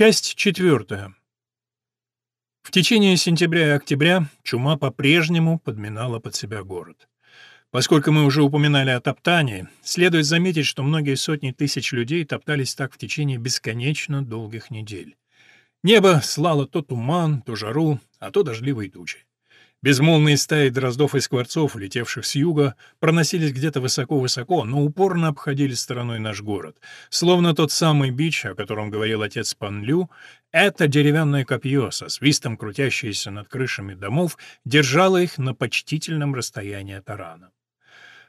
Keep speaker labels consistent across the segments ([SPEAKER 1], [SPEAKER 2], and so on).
[SPEAKER 1] Часть четвертая. В течение сентября и октября чума по-прежнему подминала под себя город. Поскольку мы уже упоминали о топтании, следует заметить, что многие сотни тысяч людей топтались так в течение бесконечно долгих недель. Небо слало то туман, то жару, а то дождливые тучи. Безмолвные стаи дроздов и скворцов, летевших с юга, проносились где-то высоко-высоко, но упорно обходили стороной наш город. Словно тот самый бич, о котором говорил отец Панлю, это деревянное копье, со свистом крутящееся над крышами домов, держало их на почтительном расстоянии от арана.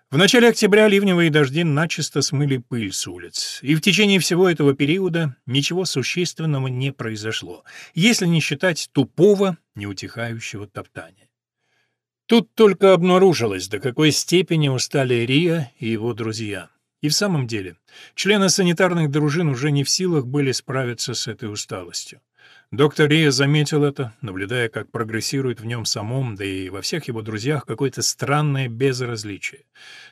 [SPEAKER 1] В начале октября ливневые дожди начисто смыли пыль с улиц, и в течение всего этого периода ничего существенного не произошло, если не считать тупого, неутихающего топтания. Тут только обнаружилось, до какой степени устали Рия и его друзья. И в самом деле, члены санитарных дружин уже не в силах были справиться с этой усталостью. Доктор Рия заметил это, наблюдая, как прогрессирует в нем самом, да и во всех его друзьях какое-то странное безразличие.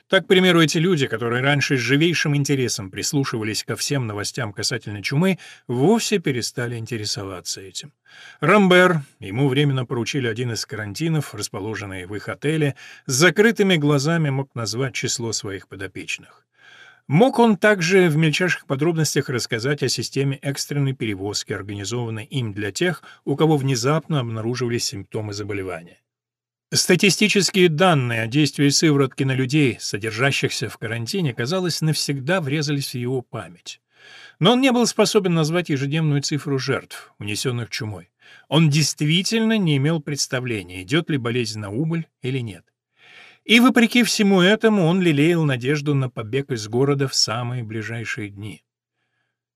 [SPEAKER 1] Так, к примеру, эти люди, которые раньше с живейшим интересом прислушивались ко всем новостям касательно чумы, вовсе перестали интересоваться этим. Рамбер, ему временно поручили один из карантинов, расположенный в их отеле, с закрытыми глазами мог назвать число своих подопечных. Мог он также в мельчайших подробностях рассказать о системе экстренной перевозки, организованной им для тех, у кого внезапно обнаруживались симптомы заболевания. Статистические данные о действии сыворотки на людей, содержащихся в карантине, казалось, навсегда врезались в его память. Но он не был способен назвать ежедневную цифру жертв, унесенных чумой. Он действительно не имел представления, идет ли болезнь на убыль или нет. И, вопреки всему этому, он лелеял надежду на побег из города в самые ближайшие дни.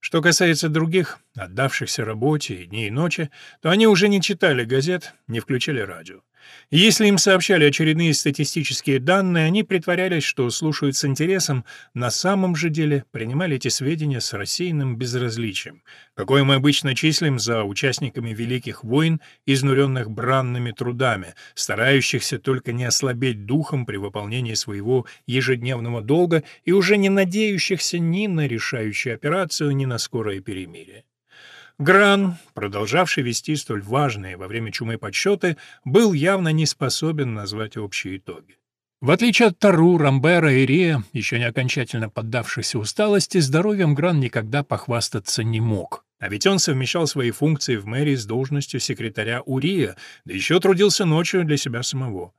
[SPEAKER 1] Что касается других, отдавшихся работе и дни и ночи, то они уже не читали газет, не включали радио. Если им сообщали очередные статистические данные, они притворялись, что слушают с интересом, на самом же деле принимали эти сведения с рассеянным безразличием, какое мы обычно числим за участниками великих войн, изнуренных бранными трудами, старающихся только не ослабеть духом при выполнении своего ежедневного долга и уже не надеющихся ни на решающую операцию, ни на скорое перемирие. Гран, продолжавший вести столь важные во время чумы подсчеты, был явно не способен назвать общие итоги. В отличие от Тару, Рамбера и Рия, еще не окончательно поддавшихся усталости, здоровьем Гран никогда похвастаться не мог. А ведь он совмещал свои функции в мэрии с должностью секретаря Урия, да еще трудился ночью для себя самого.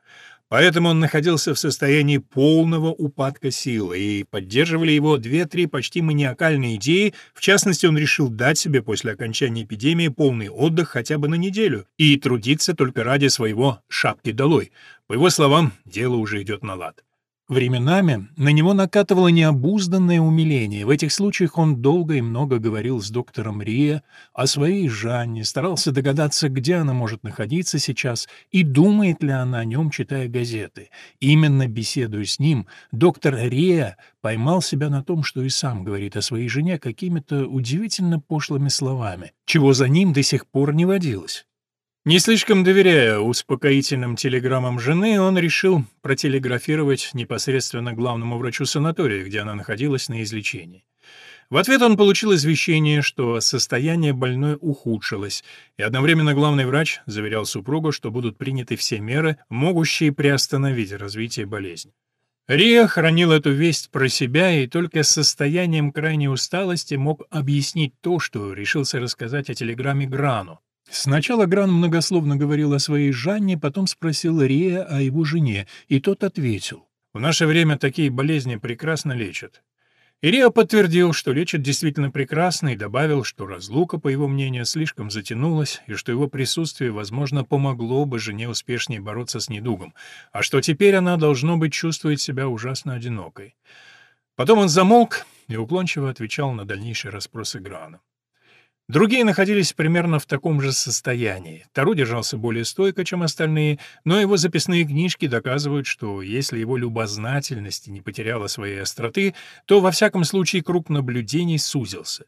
[SPEAKER 1] Поэтому он находился в состоянии полного упадка силы, и поддерживали его две-три почти маниакальные идеи, в частности, он решил дать себе после окончания эпидемии полный отдых хотя бы на неделю и трудиться только ради своего «шапки долой». По его словам, дело уже идет на лад. Временами на него накатывало необузданное умиление. В этих случаях он долго и много говорил с доктором Рия о своей Жанне, старался догадаться, где она может находиться сейчас и думает ли она о нем, читая газеты. Именно беседуя с ним, доктор Рия поймал себя на том, что и сам говорит о своей жене какими-то удивительно пошлыми словами, чего за ним до сих пор не водилось. Не слишком доверяя успокоительным телеграммам жены, он решил протелеграфировать непосредственно главному врачу санатория, где она находилась на излечении. В ответ он получил извещение, что состояние больной ухудшилось, и одновременно главный врач заверял супругу, что будут приняты все меры, могущие приостановить развитие болезни. Рия хранил эту весть про себя и только с состоянием крайней усталости мог объяснить то, что решился рассказать о телеграмме Грану. Сначала Гран многословно говорил о своей Жанне, потом спросил Рия о его жене, и тот ответил. «В наше время такие болезни прекрасно лечат». Ирия подтвердил, что лечат действительно прекрасно, и добавил, что разлука, по его мнению, слишком затянулась, и что его присутствие, возможно, помогло бы жене успешнее бороться с недугом, а что теперь она, должно быть, чувствует себя ужасно одинокой. Потом он замолк и уклончиво отвечал на дальнейшие расспросы Грана. Другие находились примерно в таком же состоянии. Тару держался более стойко, чем остальные, но его записные книжки доказывают, что если его любознательность не потеряла своей остроты, то во всяком случае круг наблюдений сузился.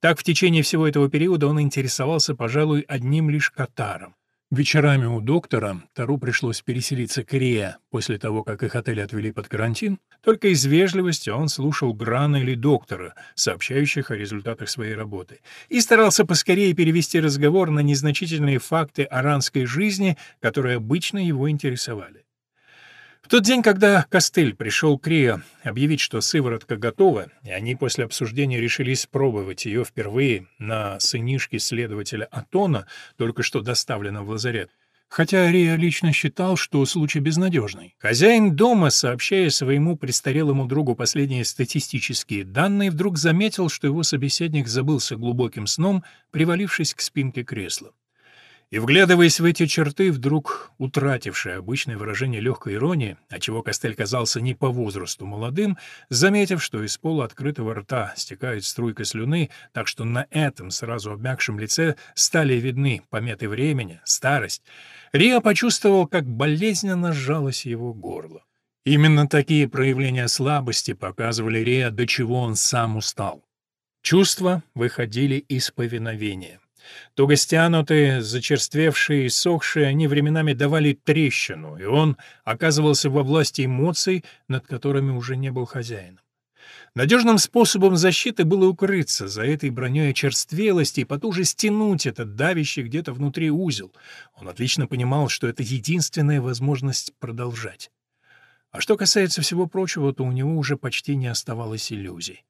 [SPEAKER 1] Так в течение всего этого периода он интересовался, пожалуй, одним лишь Катаром. Вечерами у доктора Тару пришлось переселиться к Рия после того, как их отель отвели под карантин. Только из вежливости он слушал Грана или доктора, сообщающих о результатах своей работы, и старался поскорее перевести разговор на незначительные факты аранской жизни, которые обычно его интересовали. В тот день, когда Костыль пришел к Рио объявить, что сыворотка готова, и они после обсуждения решили испробовать ее впервые на сынишке следователя Атона, только что доставленном в лазарет, хотя Рио лично считал, что случай безнадежный. Хозяин дома, сообщая своему престарелому другу последние статистические данные, вдруг заметил, что его собеседник забылся глубоким сном, привалившись к спинке кресла. И, вглядываясь в эти черты, вдруг утратившие обычное выражение легкой иронии, отчего Костель казался не по возрасту молодым, заметив, что из пола открытого рта стекает струйка слюны, так что на этом сразу обмякшем лице стали видны пометы времени, старость, Риа почувствовал, как болезненно сжалось его горло. Именно такие проявления слабости показывали Риа, до чего он сам устал. Чувства выходили из повиновения. Туго стянутые, зачерствевшие и сохшие, они временами давали трещину, и он оказывался во власти эмоций, над которыми уже не был хозяином. Надежным способом защиты было укрыться за этой броней очерствелости и потуже стянуть этот давящий где-то внутри узел. Он отлично понимал, что это единственная возможность продолжать. А что касается всего прочего, то у него уже почти не оставалось иллюзий.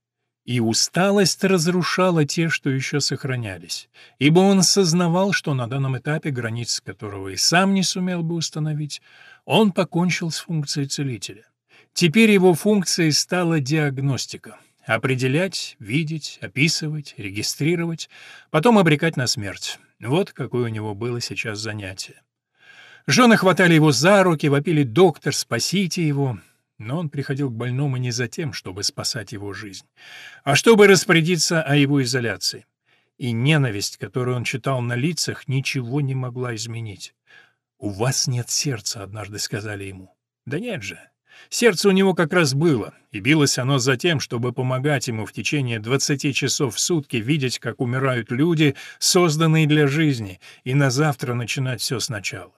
[SPEAKER 1] И усталость разрушала те, что еще сохранялись, ибо он сознавал, что на данном этапе, границ которого и сам не сумел бы установить, он покончил с функцией целителя. Теперь его функцией стала диагностика — определять, видеть, описывать, регистрировать, потом обрекать на смерть. Вот какое у него было сейчас занятие. Жены хватали его за руки, вопили «Доктор, спасите его!» Но он приходил к больному не за тем, чтобы спасать его жизнь, а чтобы распорядиться о его изоляции. И ненависть, которую он читал на лицах, ничего не могла изменить. «У вас нет сердца», — однажды сказали ему. «Да нет же. Сердце у него как раз было, и билось оно за тем, чтобы помогать ему в течение 20 часов в сутки видеть, как умирают люди, созданные для жизни, и на завтра начинать все сначала.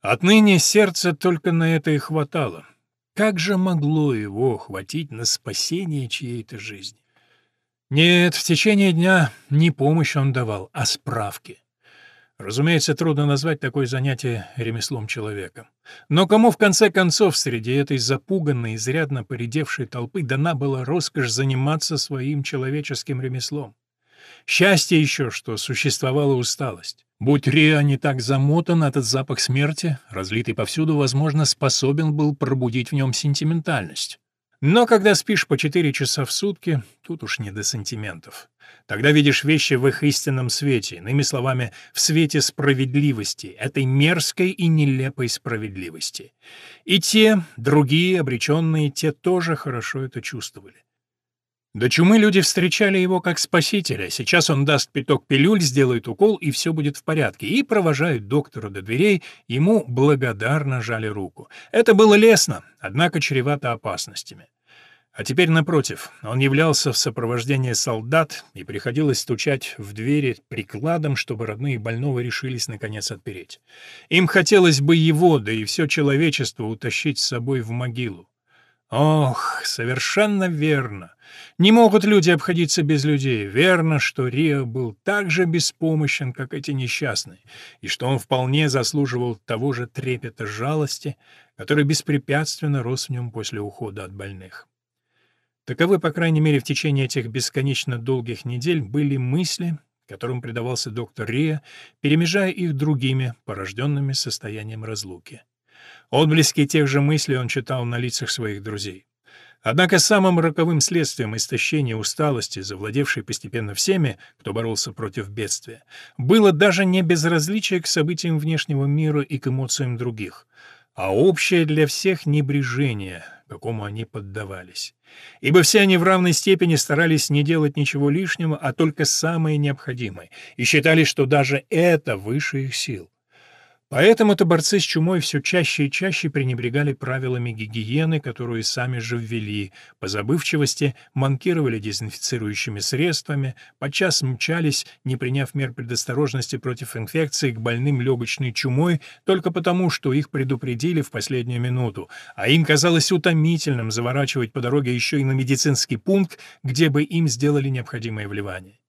[SPEAKER 1] Отныне сердце только на это и хватало — как же могло его хватить на спасение чьей-то жизни? Нет, в течение дня не помощь он давал, а справки. Разумеется, трудно назвать такое занятие ремеслом человека. Но кому, в конце концов, среди этой запуганной, изрядно поредевшей толпы дана была роскошь заниматься своим человеческим ремеслом? Счастье еще, что существовала усталость. Будь Риа не так замотан, этот запах смерти, разлитый повсюду, возможно, способен был пробудить в нем сентиментальность. Но когда спишь по четыре часа в сутки, тут уж не до сантиментов. Тогда видишь вещи в их истинном свете, иными словами, в свете справедливости, этой мерзкой и нелепой справедливости. И те, другие, обреченные, те тоже хорошо это чувствовали. До чумы люди встречали его как спасителя. Сейчас он даст пяток пилюль, сделает укол, и все будет в порядке. И провожают доктора до дверей, ему благодарно жали руку. Это было лестно, однако чревато опасностями. А теперь, напротив, он являлся в сопровождении солдат, и приходилось стучать в двери прикладом, чтобы родные больного решились наконец отпереть. Им хотелось бы его, да и все человечество утащить с собой в могилу. Ох, совершенно верно. Не могут люди обходиться без людей. Верно, что Рио был так же беспомощен, как эти несчастные, и что он вполне заслуживал того же трепета жалости, который беспрепятственно рос в нем после ухода от больных. Таковы, по крайней мере, в течение этих бесконечно долгих недель были мысли, которым предавался доктор Рио, перемежая их другими, порожденными состоянием разлуки. Отблески тех же мыслей он читал на лицах своих друзей. Однако самым роковым следствием истощения усталости, завладевшей постепенно всеми, кто боролся против бедствия, было даже не безразличие к событиям внешнего мира и к эмоциям других, а общее для всех небрежение, какому они поддавались. Ибо все они в равной степени старались не делать ничего лишнего, а только самое необходимое, и считали, что даже это выше их сил. Поэтому-то борцы с чумой все чаще и чаще пренебрегали правилами гигиены, которую сами же ввели, по забывчивости манкировали дезинфицирующими средствами, подчас мчались, не приняв мер предосторожности против инфекции, к больным легочной чумой только потому, что их предупредили в последнюю минуту, а им казалось утомительным заворачивать по дороге еще и на медицинский пункт, где бы им сделали необходимое вливание.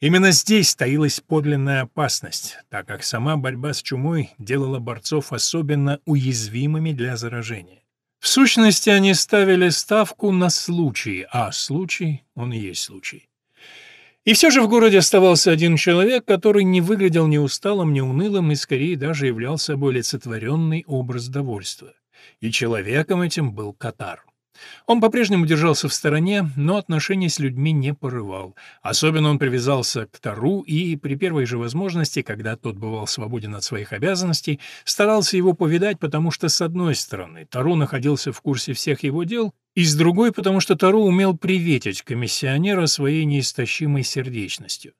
[SPEAKER 1] Именно здесь таилась подлинная опасность, так как сама борьба с чумой делала борцов особенно уязвимыми для заражения. В сущности, они ставили ставку на случай, а случай, он и есть случай. И все же в городе оставался один человек, который не выглядел ни усталым, ни унылым и скорее даже являл собой олицетворенный образ довольства. И человеком этим был Катар. Он по-прежнему держался в стороне, но отношения с людьми не порывал. Особенно он привязался к Тару и при первой же возможности, когда тот бывал свободен от своих обязанностей, старался его повидать, потому что, с одной стороны, Тару находился в курсе всех его дел, и с другой, потому что Тару умел приветить комиссионера своей неистощимой сердечностью.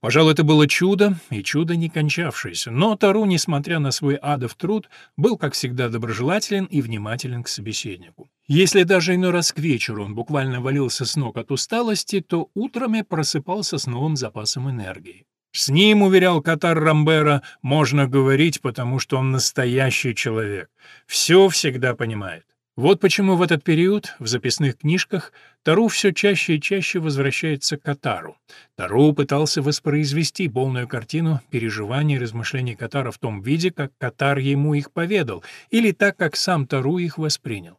[SPEAKER 1] Пожалуй, это было чудо, и чудо не кончавшееся, но Тару, несмотря на свой адов труд, был, как всегда, доброжелателен и внимателен к собеседнику. Если даже иной раз к вечеру он буквально валился с ног от усталости, то утрами просыпался с новым запасом энергии. С ним, уверял Катар Рамбера, можно говорить, потому что он настоящий человек. Все всегда понимает. Вот почему в этот период в записных книжках Тару все чаще и чаще возвращается к Катару. Тару пытался воспроизвести полную картину переживаний и размышлений Катара в том виде, как Катар ему их поведал, или так, как сам Тару их воспринял.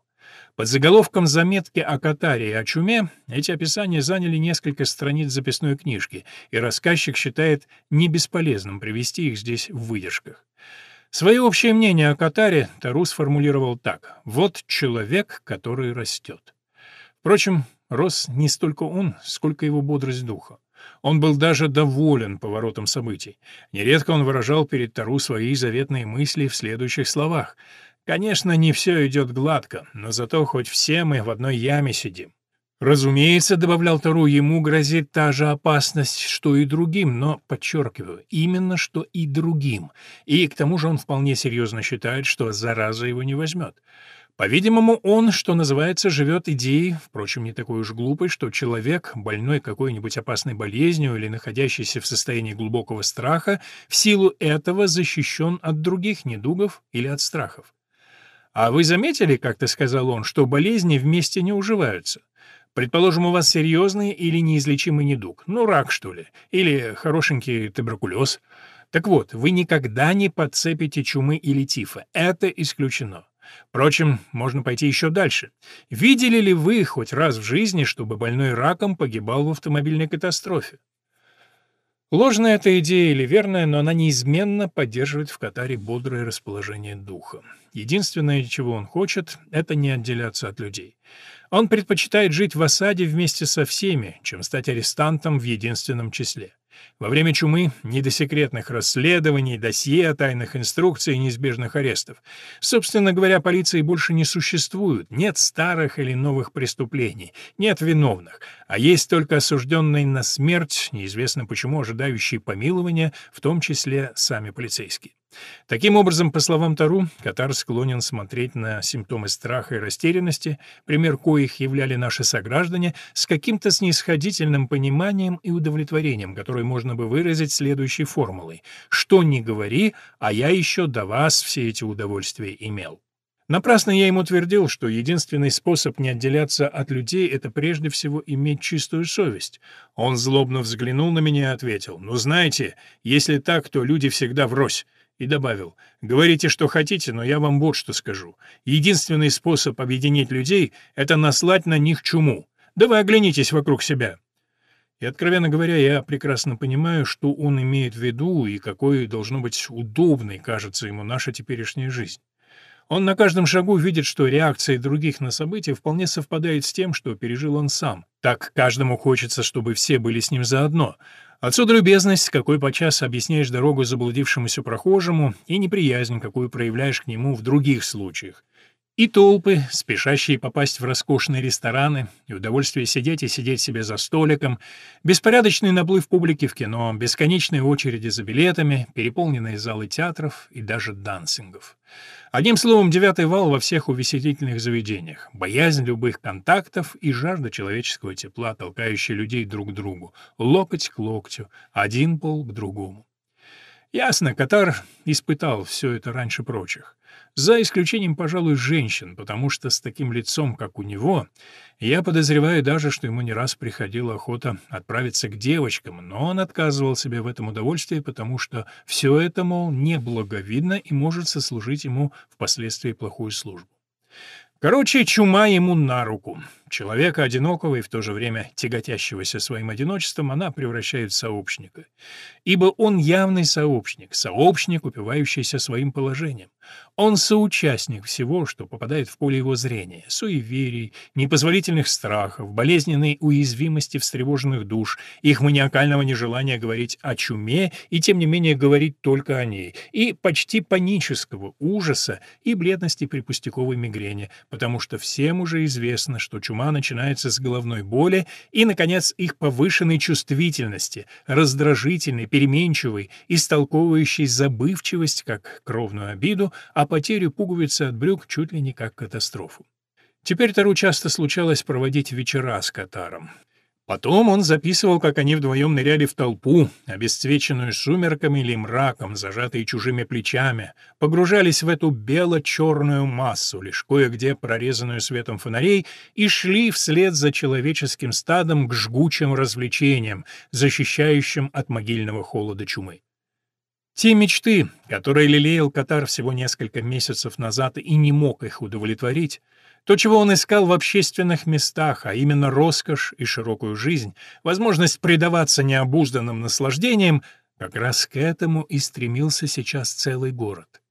[SPEAKER 1] Под заголовком «Заметки о Катаре и о чуме» эти описания заняли несколько страниц записной книжки, и рассказчик считает не бесполезным привести их здесь в выдержках. Свое общее мнение о Катаре Тару сформулировал так «Вот человек, который растет». Впрочем, рос не столько он, сколько его бодрость духа. Он был даже доволен поворотом событий. Нередко он выражал перед Тару свои заветные мысли в следующих словах. «Конечно, не все идет гладко, но зато хоть все мы в одной яме сидим. Разумеется, добавлял Тару, ему грозит та же опасность, что и другим, но, подчеркиваю, именно что и другим. И к тому же он вполне серьезно считает, что зараза его не возьмет. По-видимому, он, что называется, живет идеей, впрочем, не такой уж глупой, что человек, больной какой-нибудь опасной болезнью или находящийся в состоянии глубокого страха, в силу этого защищен от других недугов или от страхов. «А вы заметили, как-то сказал он, что болезни вместе не уживаются?» Предположим, у вас серьезный или неизлечимый недуг, ну, рак, что ли, или хорошенький туберкулез. Так вот, вы никогда не подцепите чумы или тифа. Это исключено. Впрочем, можно пойти еще дальше. Видели ли вы хоть раз в жизни, чтобы больной раком погибал в автомобильной катастрофе? Ложная эта идея или верная, но она неизменно поддерживает в Катаре бодрое расположение духа. Единственное, чего он хочет, это не отделяться от людей. Он предпочитает жить в осаде вместе со всеми, чем стать арестантом в единственном числе. Во время чумы ни до секретных расследований, досье, тайных инструкций неизбежных арестов. Собственно говоря, полиции больше не существует, нет старых или новых преступлений, нет виновных, а есть только осужденные на смерть, неизвестно почему ожидающие помилования, в том числе сами полицейские. Таким образом, по словам Тару, Катар склонен смотреть на симптомы страха и растерянности, пример коих являли наши сограждане, с каким-то снисходительным пониманием и удовлетворением, которое можно бы выразить следующей формулой «Что ни говори, а я еще до вас все эти удовольствия имел». Напрасно я ему твердил, что единственный способ не отделяться от людей — это прежде всего иметь чистую совесть. Он злобно взглянул на меня и ответил, «Ну, знаете, если так, то люди всегда врозь. И добавил, «Говорите, что хотите, но я вам вот что скажу. Единственный способ объединить людей — это наслать на них чуму. Да вы оглянитесь вокруг себя». И, откровенно говоря, я прекрасно понимаю, что он имеет в виду и какой должно быть удобной кажется ему наша теперешняя жизнь. Он на каждом шагу видит, что реакция других на события вполне совпадает с тем, что пережил он сам. Так каждому хочется, чтобы все были с ним заодно. Отсюда любезность, какой подчас объясняешь дорогу заблудившемуся прохожему, и неприязнь, какую проявляешь к нему в других случаях. И толпы, спешащие попасть в роскошные рестораны, и удовольствие сидеть и сидеть себе за столиком, беспорядочный наплыв публики в кино, бесконечные очереди за билетами, переполненные залы театров и даже дансингов. Одним словом, девятый вал во всех увеселительных заведениях, боязнь любых контактов и жажда человеческого тепла, толкающие людей друг к другу, локоть к локтю, один пол к другому. Ясно, Катар испытал все это раньше прочих. За исключением, пожалуй, женщин, потому что с таким лицом, как у него, я подозреваю даже, что ему не раз приходила охота отправиться к девочкам, но он отказывал себе в этом удовольствии, потому что все это, мол, неблаговидно и может сослужить ему впоследствии плохую службу. Короче, чума ему на руку. Человека одинокого и в то же время тяготящегося своим одиночеством она превращает в сообщника. Ибо он явный сообщник, сообщник, упивающийся своим положением. Он соучастник всего, что попадает в поле его зрения, суеверий, непозволительных страхов, болезненной уязвимости встревоженных душ, их маниакального нежелания говорить о чуме и, тем не менее, говорить только о ней, и почти панического ужаса и бледности при пустяковой мигрени, потому что всем уже известно, что чума ума начинается с головной боли и, наконец, их повышенной чувствительности, раздражительной, переменчивой, истолковывающей забывчивость как кровную обиду, а потерю пуговицы от брюк чуть ли не как катастрофу. Теперь Тару часто случалось проводить вечера с Катаром. Потом он записывал, как они вдвоем ныряли в толпу, обесцвеченную сумерками или мраком, зажатые чужими плечами, погружались в эту бело-черную массу, лишь кое-где прорезанную светом фонарей, и шли вслед за человеческим стадом к жгучим развлечениям, защищающим от могильного холода чумы. Те мечты, которые лелеял Катар всего несколько месяцев назад и не мог их удовлетворить, то, чего он искал в общественных местах, а именно роскошь и широкую жизнь, возможность предаваться необузданным наслаждениям, как раз к этому и стремился сейчас целый город.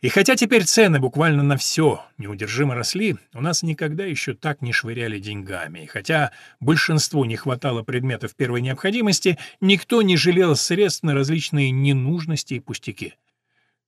[SPEAKER 1] И хотя теперь цены буквально на все неудержимо росли, у нас никогда еще так не швыряли деньгами. И хотя большинству не хватало предметов первой необходимости, никто не жалел средств на различные ненужности и пустяки.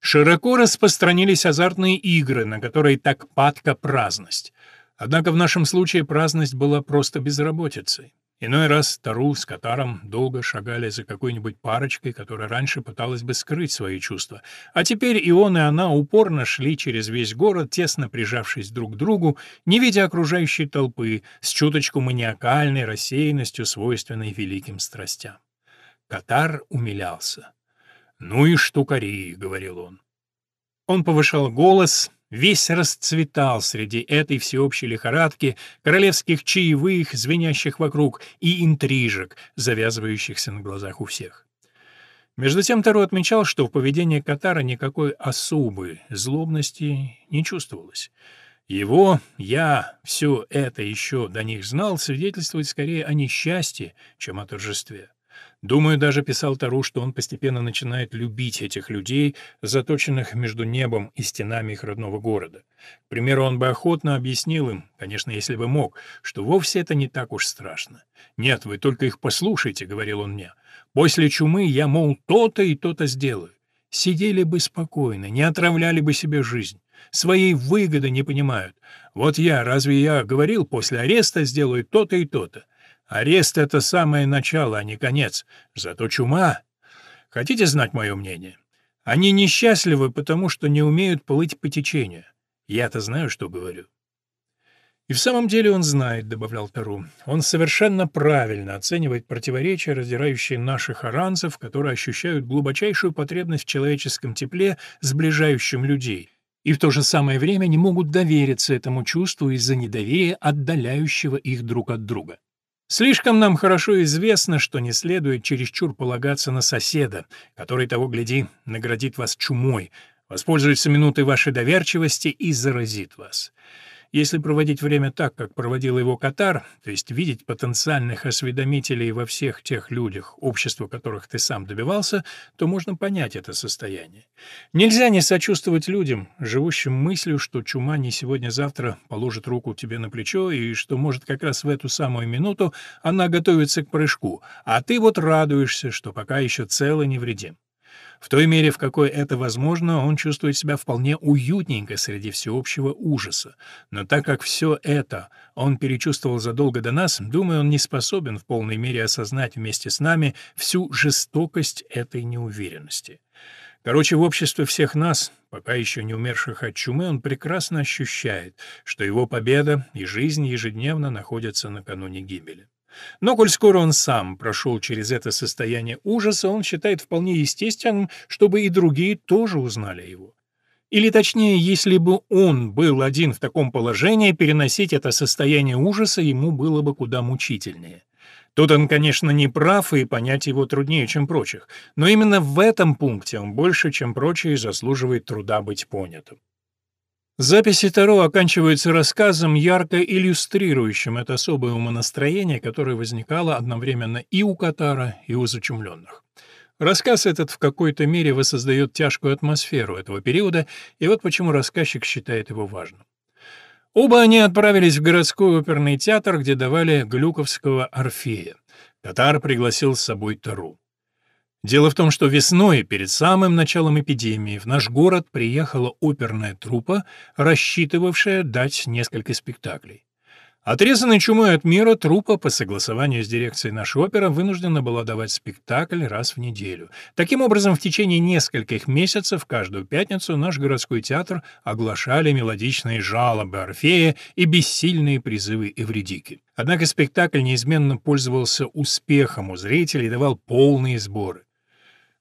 [SPEAKER 1] Широко распространились азартные игры, на которые так падка праздность. Однако в нашем случае праздность была просто безработицей. Иной раз Тару с Катаром долго шагали за какой-нибудь парочкой, которая раньше пыталась бы скрыть свои чувства. А теперь и он, и она упорно шли через весь город, тесно прижавшись друг к другу, не видя окружающей толпы, с чуточку маниакальной рассеянностью, свойственной великим страстям. Катар умилялся. «Ну и штукари», — говорил он. Он повышал голос, весь расцветал среди этой всеобщей лихорадки, королевских чаевых, звенящих вокруг, и интрижек, завязывающихся на глазах у всех. Между тем Таро отмечал, что в поведении Катара никакой особой злобности не чувствовалось. Его «я» все это еще до них знал свидетельствует скорее о несчастье, чем о торжестве. Думаю, даже писал Тару, что он постепенно начинает любить этих людей, заточенных между небом и стенами их родного города. К примеру, он бы охотно объяснил им, конечно, если бы мог, что вовсе это не так уж страшно. «Нет, вы только их послушайте», — говорил он мне. «После чумы я, мол, то-то и то-то сделаю. Сидели бы спокойно, не отравляли бы себе жизнь. Своей выгоды не понимают. Вот я, разве я говорил, после ареста сделаю то-то и то-то? Арест — это самое начало, а не конец. Зато чума... Хотите знать мое мнение? Они несчастливы, потому что не умеют плыть по течению. Я-то знаю, что говорю. И в самом деле он знает, — добавлял Тару. Он совершенно правильно оценивает противоречия, раздирающие наших аранцев, которые ощущают глубочайшую потребность в человеческом тепле, сближающем людей, и в то же самое время не могут довериться этому чувству из-за недоверия, отдаляющего их друг от друга. Слишком нам хорошо известно, что не следует чересчур полагаться на соседа, который, того гляди, наградит вас чумой, воспользуется минутой вашей доверчивости и заразит вас. Если проводить время так, как проводил его Катар, то есть видеть потенциальных осведомителей во всех тех людях, общества которых ты сам добивался, то можно понять это состояние. Нельзя не сочувствовать людям, живущим мыслью, что чума не сегодня-завтра положит руку тебе на плечо и что, может, как раз в эту самую минуту она готовится к прыжку, а ты вот радуешься, что пока еще цел и невредим. В той мере, в какой это возможно, он чувствует себя вполне уютненько среди всеобщего ужаса. Но так как все это он перечувствовал задолго до нас, думаю, он не способен в полной мере осознать вместе с нами всю жестокость этой неуверенности. Короче, в обществе всех нас, пока еще не умерших от чумы, он прекрасно ощущает, что его победа и жизнь ежедневно находятся накануне гибели. Но коль скоро он сам прошел через это состояние ужаса, он считает вполне естественным, чтобы и другие тоже узнали его. Или точнее, если бы он был один в таком положении, переносить это состояние ужаса ему было бы куда мучительнее. Тут он, конечно, не прав, и понять его труднее, чем прочих, но именно в этом пункте он больше, чем прочие, заслуживает труда быть понятым. Записи Таро оканчиваются рассказом, ярко иллюстрирующим это особое умонастроение, которое возникало одновременно и у Катара, и у зачумленных. Рассказ этот в какой-то мере воссоздает тяжкую атмосферу этого периода, и вот почему рассказчик считает его важным. Оба они отправились в городской оперный театр, где давали Глюковского «Орфея». Катар пригласил с собой Тару. Дело в том, что весной, перед самым началом эпидемии, в наш город приехала оперная труппа, рассчитывавшая дать несколько спектаклей. Отрезанный чумой от мира, труппа по согласованию с дирекцией нашей оперы вынуждена была давать спектакль раз в неделю. Таким образом, в течение нескольких месяцев каждую пятницу наш городской театр оглашали мелодичные жалобы Орфея и бессильные призывы Эвредики. Однако спектакль неизменно пользовался успехом у зрителей и давал полные сборы.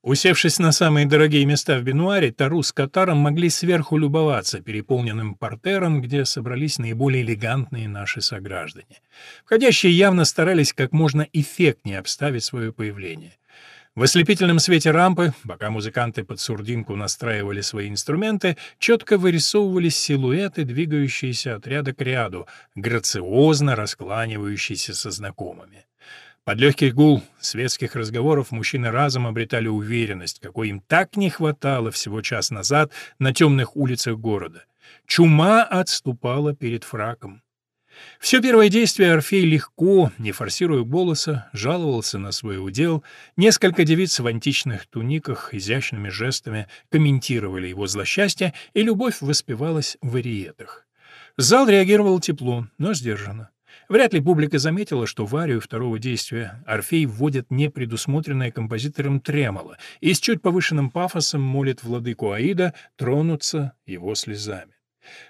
[SPEAKER 1] Усевшись на самые дорогие места в Бенуаре, Тару с Катаром могли сверху любоваться переполненным портером, где собрались наиболее элегантные наши сограждане. Входящие явно старались как можно эффектнее обставить свое появление. В ослепительном свете рампы, пока музыканты под сурдинку настраивали свои инструменты, четко вырисовывались силуэты, двигающиеся от ряда к ряду, грациозно раскланивающиеся со знакомыми. Под легкий гул светских разговоров мужчины разом обретали уверенность, какой им так не хватало всего час назад на темных улицах города. Чума отступала перед фраком. Все первое действие Орфей легко, не форсируя голоса, жаловался на свой удел. Несколько девиц в античных туниках изящными жестами комментировали его злосчастье, и любовь воспевалась в ариетах. Зал реагировал тепло, но сдержанно. Вряд ли публика заметила, что в арию второго действия Орфей вводит непредусмотренное композитором тремоло и с чуть повышенным пафосом молит владыку Аида тронуться его слезами.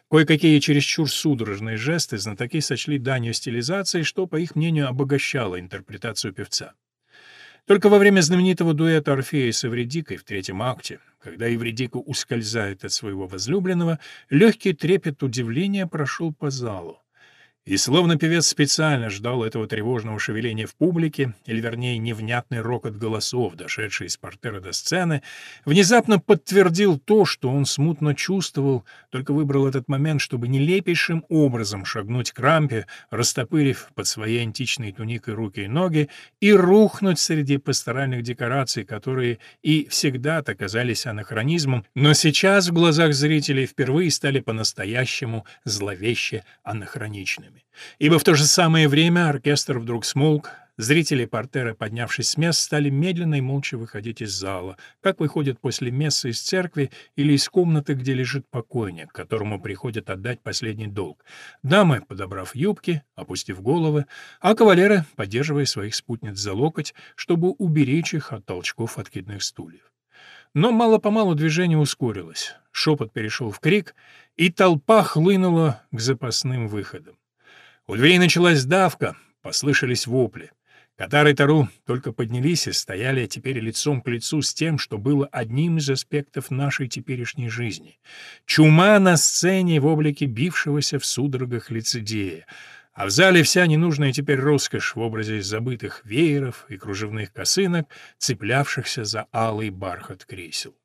[SPEAKER 1] Кое-какие чересчур судорожные жесты знатоки сочли данью стилизации, что, по их мнению, обогащало интерпретацию певца. Только во время знаменитого дуэта Орфея с Эвредикой в третьем акте, когда Эвредика ускользает от своего возлюбленного, легкий трепет удивления прошел по залу. И словно певец специально ждал этого тревожного шевеления в публике, или вернее невнятный рокот голосов, дошедший из портера до сцены, внезапно подтвердил то, что он смутно чувствовал, только выбрал этот момент, чтобы нелепейшим образом шагнуть к рампе, растопырив под своей античной туникой руки и ноги, и рухнуть среди пасторальных декораций, которые и всегда-то казались анахронизмом, но сейчас в глазах зрителей впервые стали по-настоящему зловеще анахроничными песнями. Ибо в то же самое время оркестр вдруг смолк, зрители портера, поднявшись с мест, стали медленно и молча выходить из зала, как выходят после мессы из церкви или из комнаты, где лежит покойник, которому приходят отдать последний долг. Дамы, подобрав юбки, опустив головы, а кавалеры, поддерживая своих спутниц за локоть, чтобы уберечь их от толчков откидных стульев. Но мало-помалу движение ускорилось, шепот перешел в крик, и толпа хлынула к запасным выходам. У дверей началась давка, послышались вопли. Катар и Тару только поднялись и стояли теперь лицом к лицу с тем, что было одним из аспектов нашей теперешней жизни. Чума на сцене в облике бившегося в судорогах лицедея, а в зале вся ненужная теперь роскошь в образе забытых вееров и кружевных косынок, цеплявшихся за алый бархат кресел.